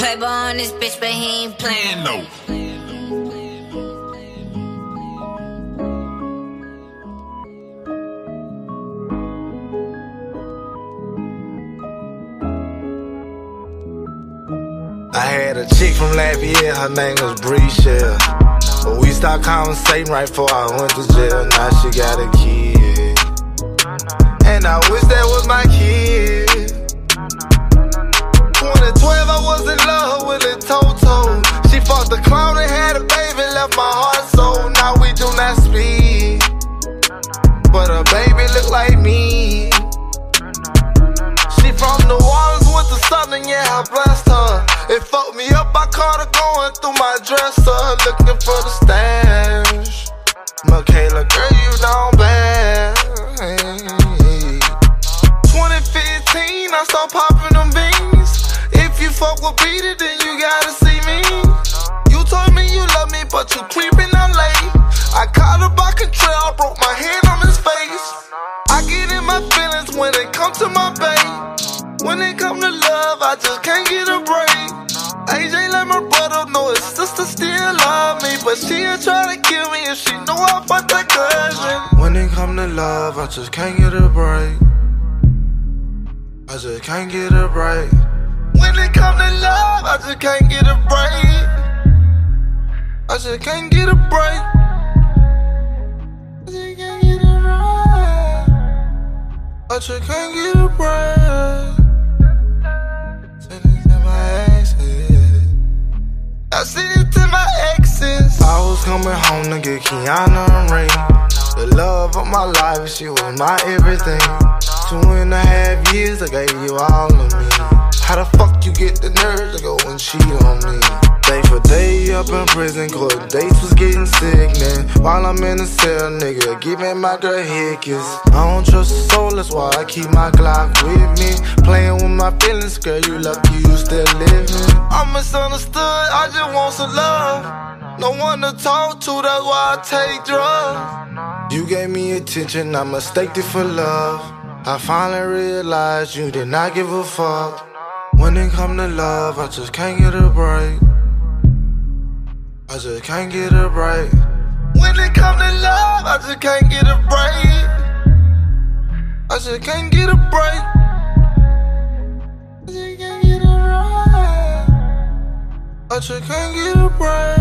Playboy on this bitch, but he ain't playing no. I had a chick from Lafayette, her name was Bree Shell. But we stopped conversating right before I went to jail. Now she got a kid. And I wish that the clown and had a baby, left my heart so now we do not speak. But a baby look like me. She from New Orleans with the Southern, yeah, I blessed her. It fucked me up, I caught her going through my dresser, looking for the stash. Michaela, girl, love, I just can't get a break. AJ let my brother know his sister still love me, but she'll try to kill me if she know I fucked that cousin. When it come to love, I just can't get a break. I just can't get a break. When it come to love, I just can't get a break. I just can't get a break. I just can't get. I just can't get a break. Coming home to get Kiana a ring. The love of my life, she was my everything. Two and a half years, I gave you all of me. How the fuck you get the nerve to go and cheat on me? Day for day up in prison court, dates was getting sickening. While I'm in the cell, nigga, giving my girl hickeys. I don't trust a soul, that's why I keep my Glock with me. Playing with my feelings, girl, you lucky you still living. I'm misunderstood, I just want some love. No one to talk to, that's why I take drugs. You gave me attention, I mistaked it for love. I finally realized you did not give a fuck. When it come to love, I just can't get a break. I just can't get a break. When it come to love, I just can't get a break. I just can't get a break. I just can't get it right. I just can't get a break.